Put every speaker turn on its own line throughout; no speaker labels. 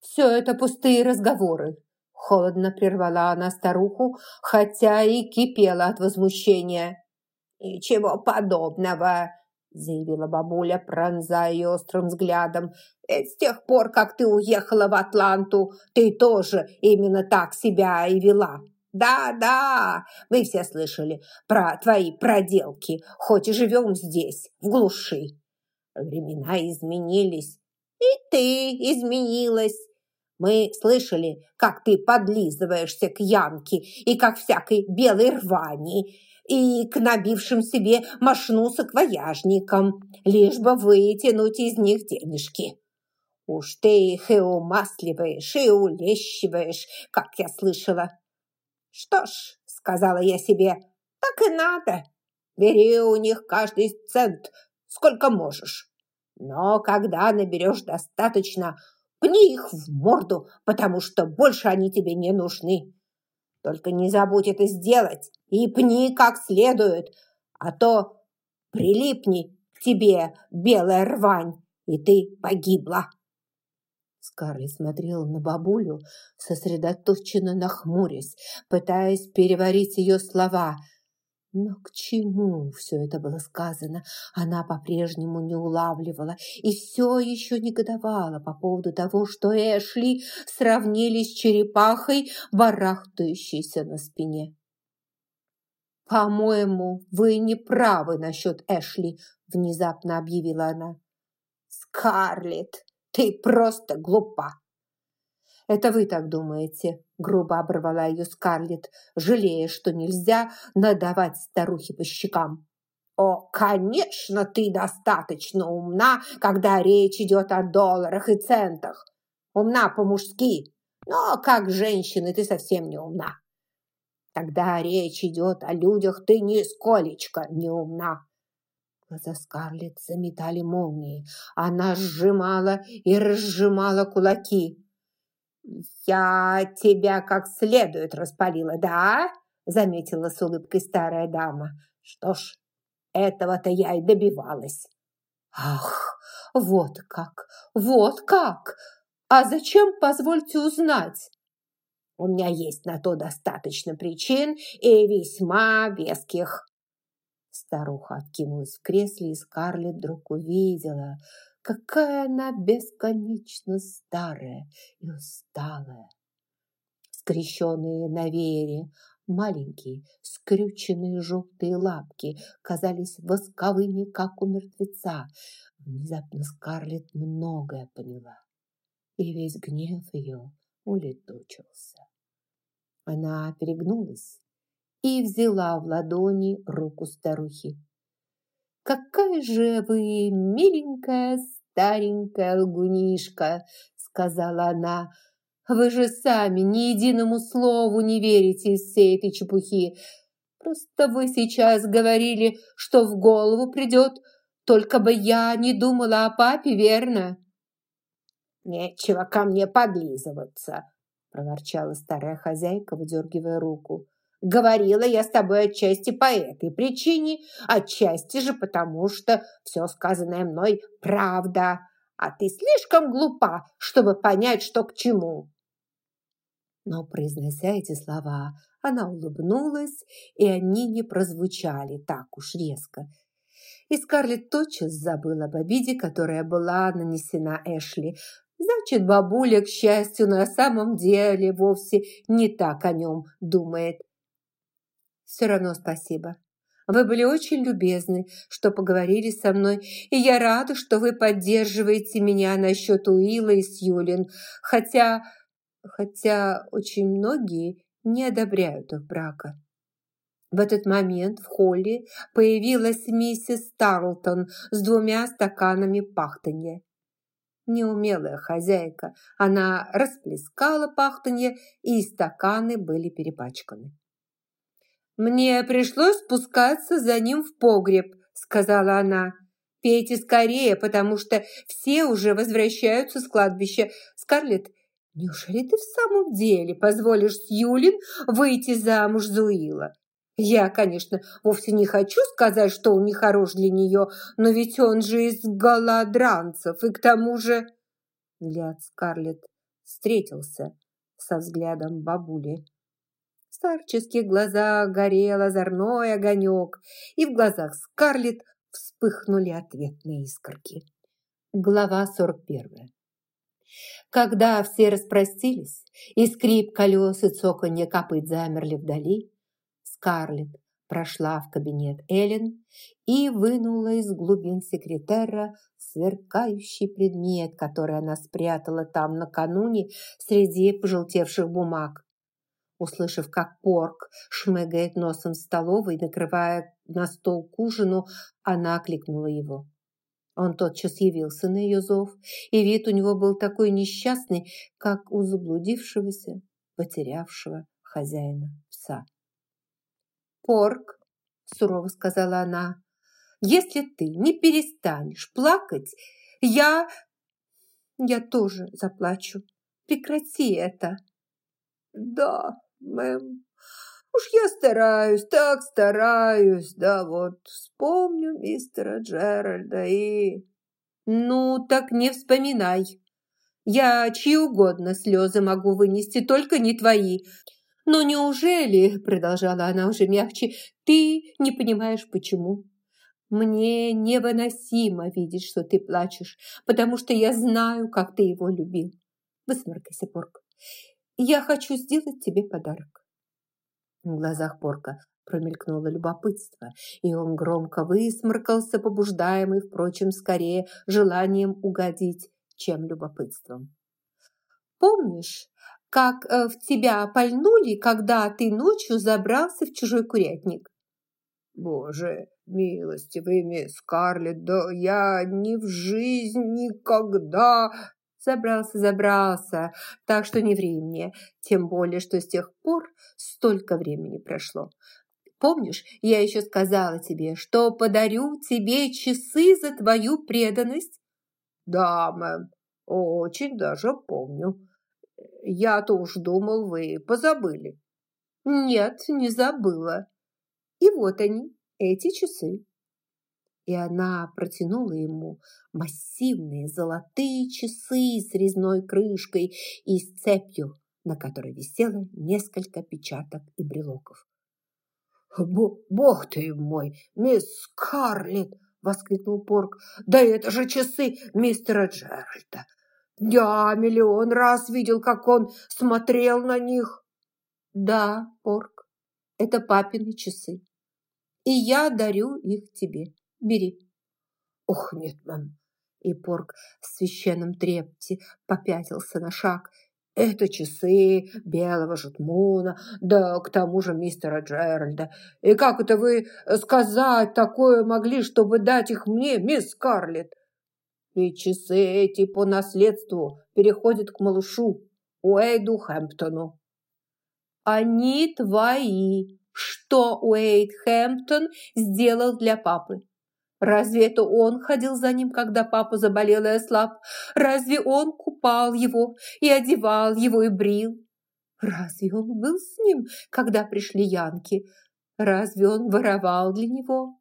Все это пустые разговоры. Холодно прервала она старуху, хотя и кипела от возмущения. «Ничего подобного!» заявила бабуля, пронзая ее острым взглядом. «Ведь с тех пор, как ты уехала в Атланту, ты тоже именно так себя и вела. Да-да, мы все слышали про твои проделки, хоть и живем здесь, в глуши. Времена изменились, и ты изменилась. Мы слышали, как ты подлизываешься к Янке и как всякой белой рвани, и к набившим себе мошну саквояжникам, лишь бы вытянуть из них денежки. Уж ты их и умасливаешь, и улещиваешь, как я слышала. Что ж, сказала я себе, так и надо. Бери у них каждый цент, сколько можешь. Но когда наберешь достаточно, пни их в морду, потому что больше они тебе не нужны. Только не забудь это сделать и пни как следует, а то прилипни к тебе белая рвань, и ты погибла. Скарлетт смотрела на бабулю, сосредоточенно нахмурясь, пытаясь переварить ее слова – но к чему все это было сказано, она по-прежнему не улавливала и все еще негодовала по поводу того, что Эшли сравнили с черепахой, барахтающейся на спине. «По-моему, вы не правы насчет Эшли», – внезапно объявила она. «Скарлетт, ты просто глупа!» «Это вы так думаете», – грубо оборвала ее Скарлетт, жалея, что нельзя надавать старухе по щекам. «О, конечно, ты достаточно умна, когда речь идет о долларах и центах. Умна по-мужски, но как женщина ты совсем не умна. Когда речь идет о людях, ты нисколечко не умна». Глаза Скарлетт заметали молнии. Она сжимала и разжимала кулаки. «Я тебя как следует распалила, да?» заметила с улыбкой старая дама. «Что ж, этого-то я и добивалась». «Ах, вот как, вот как! А зачем, позвольте узнать?» «У меня есть на то достаточно причин и весьма веских». Старуха откинулась в кресле, и Скарлетт вдруг увидела – Какая она бесконечно старая и усталая. Скрещенные на вере, маленькие, скрюченные желтые лапки казались восковыми, как у мертвеца. Внезапно Скарлетт многое поняла, и весь гнев ее улетучился. Она перегнулась и взяла в ладони руку старухи. «Какая же вы миленькая старенькая лгунишка!» сказала она. «Вы же сами ни единому слову не верите из всей этой чепухи. Просто вы сейчас говорили, что в голову придет, только бы я не думала о папе, верно?» «Нечего ко мне подлизываться», проворчала старая хозяйка, выдергивая руку. Говорила я с тобой отчасти по этой причине, отчасти же потому, что все сказанное мной правда, а ты слишком глупа, чтобы понять, что к чему». Но, произнося эти слова, она улыбнулась, и они не прозвучали так уж резко. И Скарлетт тотчас забыла об обиде, которая была нанесена Эшли. Значит, бабуля, к счастью, на самом деле вовсе не так о нем думает. Все равно спасибо. Вы были очень любезны, что поговорили со мной, и я рада, что вы поддерживаете меня насчет Уилла и Сьюлин, хотя... хотя очень многие не одобряют их брака. В этот момент в холле появилась миссис Тарлтон с двумя стаканами пахтанья. Неумелая хозяйка, она расплескала пахтанье, и стаканы были перепачканы. «Мне пришлось спускаться за ним в погреб», – сказала она. «Пейте скорее, потому что все уже возвращаются с кладбища. Скарлетт, неужели ты в самом деле позволишь Сьюлин выйти замуж за Уилла? Я, конечно, вовсе не хочу сказать, что он не хорош для нее, но ведь он же из голодранцев, и к тому же...» Взгляд Скарлетт встретился со взглядом бабули. Старческих глазах горел озорной огонек, и в глазах Скарлетт вспыхнули ответные искорки. Глава 41. Когда все распростились, и скрип колес и цоканье копыт замерли вдали, Скарлетт прошла в кабинет Эллен и вынула из глубин секретера сверкающий предмет, который она спрятала там накануне среди пожелтевших бумаг. Услышав, как порк шмыгает носом в столовой, накрывая на стол к ужину, она окликнула его. Он тотчас явился на ее зов, и вид у него был такой несчастный, как у заблудившегося, потерявшего хозяина пса. «Порк», – сурово сказала она, – «если ты не перестанешь плакать, я... я тоже заплачу. Прекрати это». «Да, мэм, уж я стараюсь, так стараюсь, да вот вспомню мистера Джеральда и...» «Ну, так не вспоминай. Я чьи угодно слезы могу вынести, только не твои. «Но неужели, — продолжала она уже мягче, — ты не понимаешь, почему? Мне невыносимо видеть, что ты плачешь, потому что я знаю, как ты его любил. Высморкайся, Порк. Я хочу сделать тебе подарок». В глазах Порка промелькнуло любопытство, и он громко высморкался, побуждаемый, впрочем, скорее желанием угодить, чем любопытством. «Помнишь, как э, в тебя пальнули, когда ты ночью забрался в чужой курятник.
Боже, милостивый мисс Скарлетт, да я ни в жизнь никогда...
Забрался, забрался, так что не ври тем более, что с тех пор столько времени прошло. Помнишь, я еще сказала тебе, что подарю тебе часы за твою преданность?
Да, мэм, очень даже помню. Я-то уж думал, вы позабыли.
Нет, не забыла. И вот они, эти часы. И она протянула ему массивные золотые часы с резной крышкой и с цепью, на которой висело несколько печаток и брелоков.
«Бог ты мой, мисс Скарлетт!» — воскликнул Порк. «Да это же часы мистера Джеральда! Я миллион раз видел, как он смотрел на них.
Да, Порк, это папины часы. И я дарю их тебе. Бери.
Ох, нет, мам.
И Порк в священном трепте попятился на шаг.
Это часы белого жутмуна, да к тому же мистера Джеральда. И как это вы сказать такое могли, чтобы дать их мне, мисс Скарлетт? Ведь часы эти по наследству переходят к малышу Уэйду Хэмптону.
Они твои. Что Уэйд Хэмптон сделал для папы? Разве это он ходил за ним, когда папа заболел и ослаб? Разве он купал его и одевал его и брил? Разве он был с ним, когда пришли янки? Разве он воровал для него?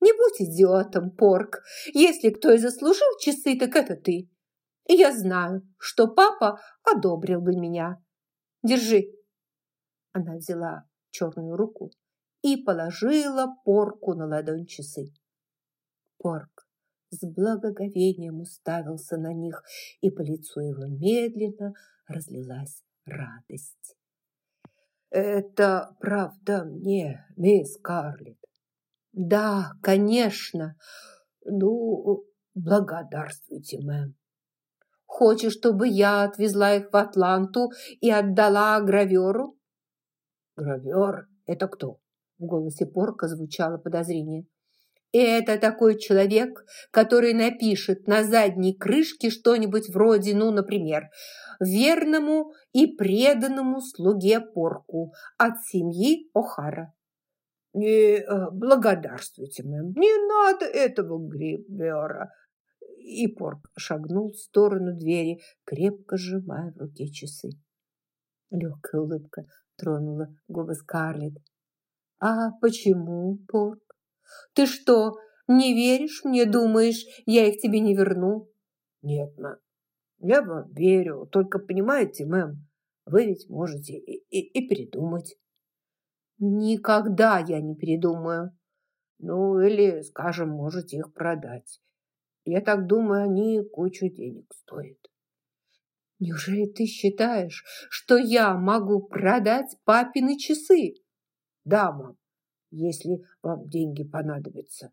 Не будь идиотом, Порк. Если кто и заслужил часы, так это ты. Я знаю, что папа одобрил бы меня. Держи. Она взяла черную руку и положила Порку на ладонь часы. Порк с благоговением уставился на них, и по лицу его медленно разлилась радость.
«Это правда мне, мисс Карлетт.
Да, конечно.
Ну, благодарствуйте, мэм.
Хочешь, чтобы я отвезла их в Атланту и отдала граверу?
Гравер – это кто? В голосе Порка звучало подозрение.
Это такой человек, который напишет на задней крышке что-нибудь вроде, ну, например, «Верному и преданному слуге Порку от семьи О'Хара».
Не э, благодарствуйте, мэм, не надо этого грибера.
И Порк шагнул в сторону двери, крепко сжимая в руке часы. Легкая улыбка тронула губы Скарлетт. «А почему, Порк? Ты что, не веришь мне, думаешь, я их тебе не верну?»
«Нет, мэм, Я вам верю, только понимаете, мэм, вы ведь можете и, и, и передумать.
Никогда я не передумаю.
Ну, или, скажем, можете их продать. Я так думаю, они кучу денег стоят.
Неужели ты считаешь, что я могу продать папины часы?
Да, мам, если вам деньги понадобятся.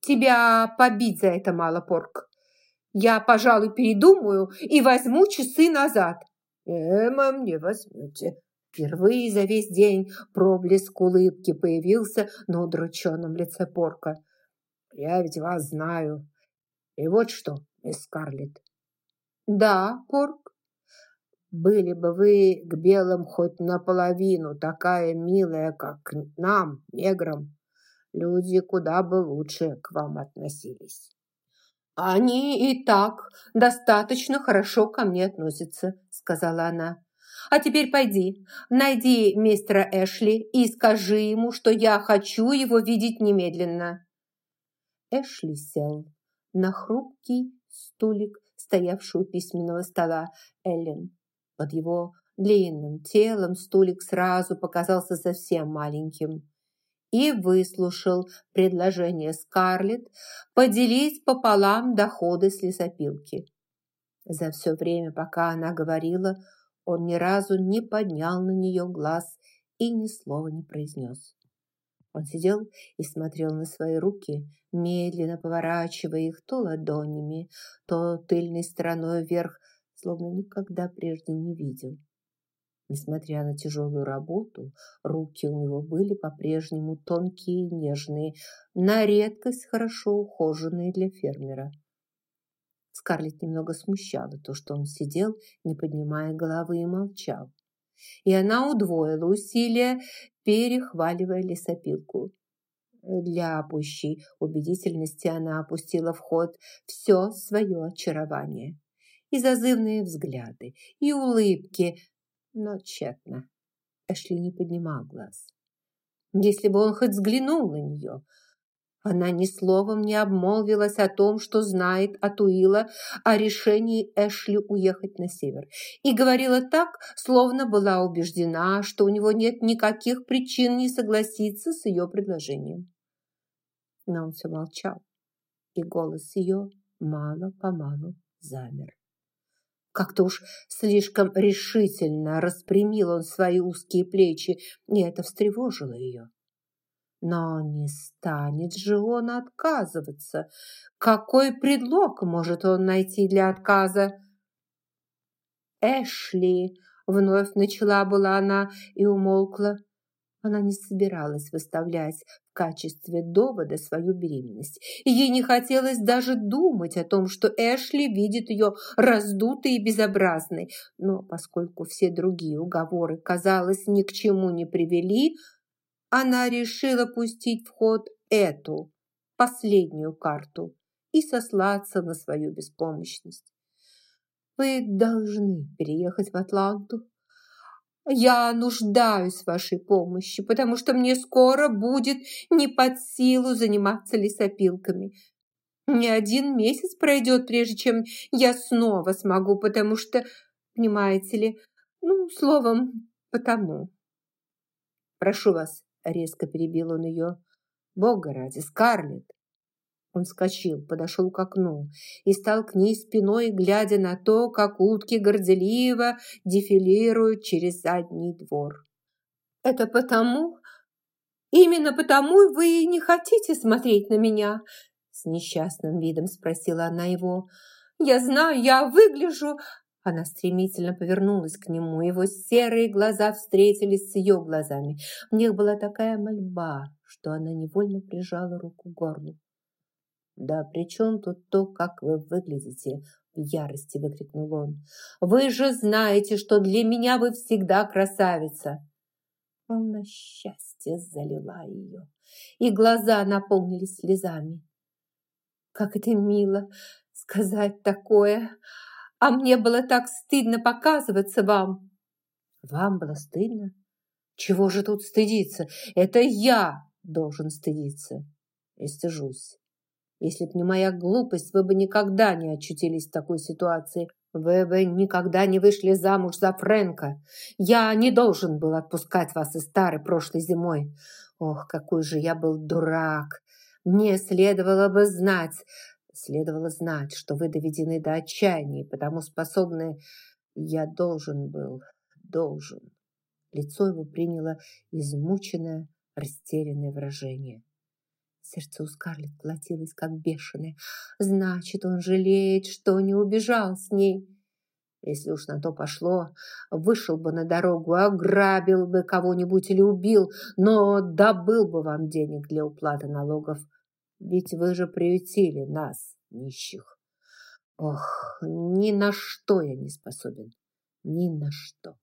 Тебя побить за это мало, Порк. Я, пожалуй, передумаю и возьму часы назад.
Э, мам, не возьмете.
Впервые за весь день проблеск улыбки появился на удрученном лице Порка.
«Я ведь вас знаю. И вот что, мисс Скарлетт».
«Да, Порк,
были бы вы к белым хоть наполовину такая милая, как к нам, неграм, люди куда бы лучше к вам относились».
«Они и так достаточно хорошо ко мне относятся», — сказала она. А теперь пойди, найди мистера Эшли и скажи ему, что я хочу его видеть немедленно». Эшли сел на хрупкий стулик, стоявший у письменного стола Эллен. Под его длинным телом стулик сразу показался совсем маленьким и выслушал предложение Скарлетт поделить пополам доходы с лесопилки. За все время, пока она говорила, он ни разу не поднял на нее глаз и ни слова не произнес. Он сидел и смотрел на свои руки, медленно поворачивая их то ладонями, то тыльной стороной вверх, словно никогда прежде не видел. Несмотря на тяжелую работу, руки у него были по-прежнему тонкие и нежные, на редкость хорошо ухоженные для фермера. Скарлетт немного смущала то, что он сидел, не поднимая головы и молчал. И она удвоила усилия, перехваливая лесопилку. Для пущей убедительности она опустила в ход все свое очарование. И зазывные взгляды, и улыбки, но тщетно. Эшли не поднимал глаз. Если бы он хоть взглянул на нее, она ни словом не обмолвилась о том, что знает от Уилла о решении Эшли уехать на север, и говорила так, словно была убеждена, что у него нет никаких причин не согласиться с ее предложением. Но он все молчал, и голос ее мало-помалу замер. Как-то уж слишком решительно распрямил он свои узкие плечи, и это встревожило ее. Но не станет же он отказываться. Какой предлог может он найти для отказа? «Эшли!» – вновь начала была она и умолкла. Она не собиралась выставлять качестве довода свою беременность. ей не хотелось даже думать о том, что Эшли видит ее раздутой и безобразной. Но поскольку все другие уговоры, казалось, ни к чему не привели, она решила пустить в ход эту, последнюю карту, и сослаться на свою беспомощность. «Вы должны переехать в Атланту. Я нуждаюсь в вашей помощи, потому что мне скоро будет не под силу заниматься лесопилками. Не один месяц пройдет, прежде чем я снова смогу, потому что, понимаете ли, ну, словом, потому. Прошу вас, Резко перебил он ее. «Бога ради, Скарлетт!» Он вскочил, подошел к окну и стал к ней спиной, глядя на то, как утки горделиво дефилируют через задний двор. «Это потому? Именно потому вы не хотите смотреть на меня?» С несчастным видом спросила она его. «Я знаю, я выгляжу она стремительно повернулась к нему, его серые глаза встретились с ее глазами. В них была такая мольба, что она невольно прижала руку к горлу. «Да при чем тут то, как вы выглядите?» В ярости выкрикнул он. «Вы же знаете, что для меня вы всегда красавица!» Волна счастья залила ее, и глаза наполнились слезами. «Как это мило сказать такое!» а мне было так стыдно показываться вам». «Вам было стыдно? Чего же тут стыдиться? Это я должен стыдиться. И стыжусь. Если б не моя глупость, вы бы никогда не очутились в такой ситуации. Вы бы никогда не вышли замуж за Фрэнка. Я не должен был отпускать вас из старой прошлой зимой. Ох, какой же я был дурак. Мне следовало бы знать, следовало знать, что вы доведены до отчаяния, потому способны... Я должен был, должен. Лицо его приняло измученное, растерянное выражение. Сердце у Скарлетт колотилось, как бешеное. Значит, он жалеет, что не убежал с ней. Если уж на то пошло, вышел бы на дорогу, ограбил бы кого-нибудь или убил, но добыл бы вам денег для уплаты налогов. Ведь вы же приютили нас, нищих. Ох, ни на что я не способен, ни на что.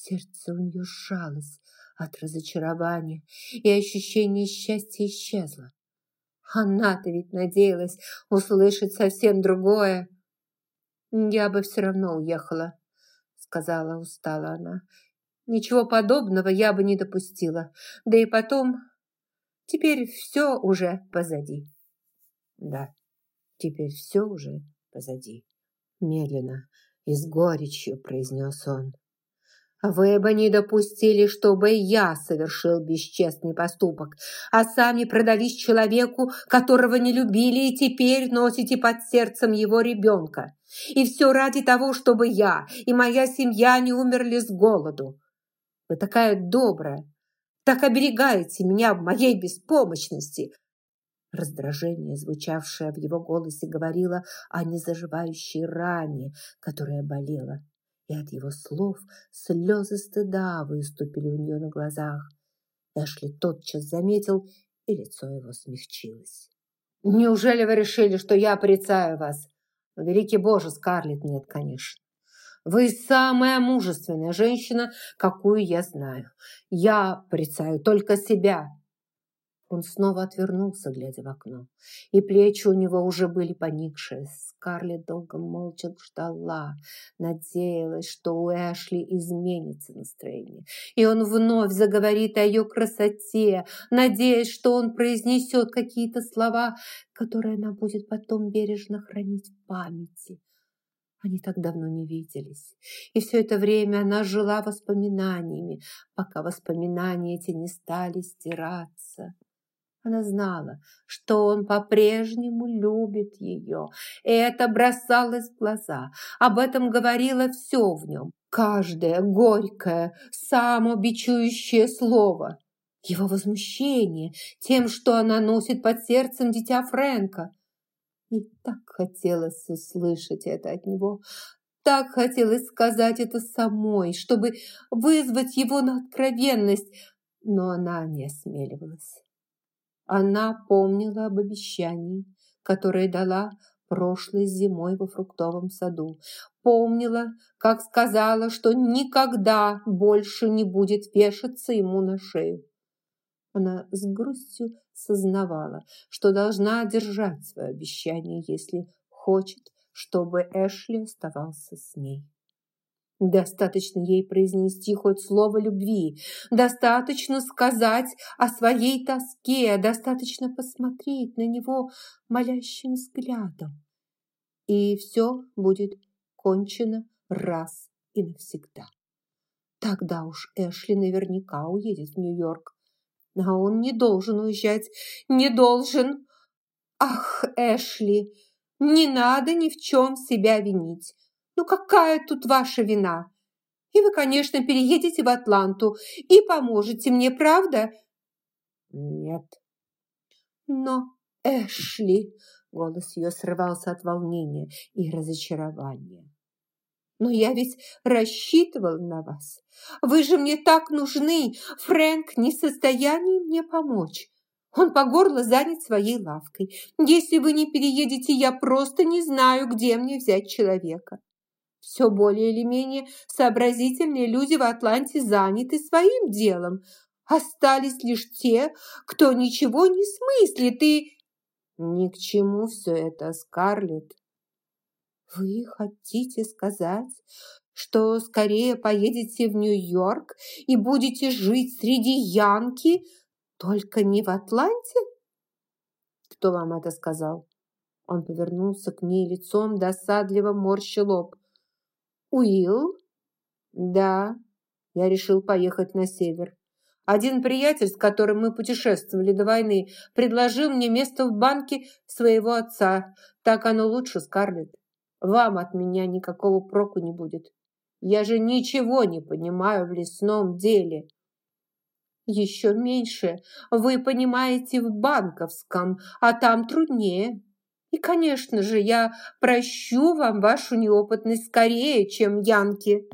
Сердце у нее сжалось от разочарования, и ощущение счастья исчезло. Она-то ведь надеялась услышать совсем другое. «Я бы все равно уехала», — сказала устала она. «Ничего подобного я бы не допустила. Да и потом, теперь все уже позади». «Да, теперь все уже позади», — медленно и с горечью произнес он. Вы бы не допустили, чтобы я совершил бесчестный поступок, а сами продались человеку, которого не любили, и теперь носите под сердцем его ребенка. И все ради того, чтобы я и моя семья не умерли с голоду. Вы такая добрая, так оберегаете меня в моей беспомощности. Раздражение, звучавшее в его голосе, говорило о незаживающей ране, которая болела и от его слов слезы стыда выступили у нее на глазах. Эшли тотчас заметил, и лицо его смягчилось. «Неужели вы решили, что я порицаю вас?» «Великий Боже, Скарлетт, нет, конечно. Вы самая мужественная женщина, какую я знаю. Я порицаю только себя, он снова отвернулся, глядя в окно, и плечи у него уже были поникшие. Скарлетт долго молча ждала, надеялась, что у Эшли изменится настроение, и он вновь заговорит о ее красоте, надеясь, что он произнесет какие-то слова, которые она будет потом бережно хранить в памяти. Они так давно не виделись, и все это время она жила воспоминаниями, пока воспоминания эти не стали стираться. Она знала, что он по-прежнему любит ее, и это бросалось в глаза. Об этом говорило все в нем. Каждое горькое, самобичующее слово. Его возмущение тем, что она носит под сердцем дитя Фрэнка. И так хотелось услышать это от него, так хотелось сказать это самой, чтобы вызвать его на откровенность, но она не осмеливалась. Она помнила об обещании, которое дала прошлой зимой во фруктовом саду. Помнила, как сказала, что никогда больше не будет вешаться ему на шею. Она с грустью сознавала, что должна держать свое обещание, если хочет, чтобы Эшли оставался с ней. Достаточно ей произнести хоть слово любви, достаточно сказать о своей тоске, достаточно посмотреть на него молящим взглядом. И все будет кончено раз и навсегда. Тогда уж Эшли наверняка уедет в Нью-Йорк. А он не должен уезжать, не должен. Ах, Эшли, не надо ни в чем себя винить. Ну какая тут ваша вина? И вы, конечно, переедете в Атланту и поможете мне, правда? Нет. Но, Эшли, голос ее срывался от волнения и разочарования. Но я ведь рассчитывал на вас. Вы же мне так нужны. Фрэнк не в состоянии мне помочь. Он по горло занят своей лавкой. Если вы не переедете, я просто не знаю, где мне взять человека. Все более или менее сообразительные люди в Атланте заняты своим делом. Остались лишь те, кто ничего не смыслит и... Ни к чему все это, Скарлетт. Вы хотите сказать, что скорее поедете в Нью-Йорк и будете жить среди янки, только не в Атланте? Кто вам это сказал? Он повернулся к ней лицом, досадливо морща лоб. «Уилл?» «Да, я решил поехать на север. Один приятель, с которым мы путешествовали до войны, предложил мне место в банке своего отца. Так оно лучше, Скарлетт. Вам от меня никакого проку не будет. Я же ничего не понимаю в лесном деле. Еще меньше вы понимаете в банковском, а там труднее. И, конечно же, я прощу вам вашу неопытность скорее, чем Янки.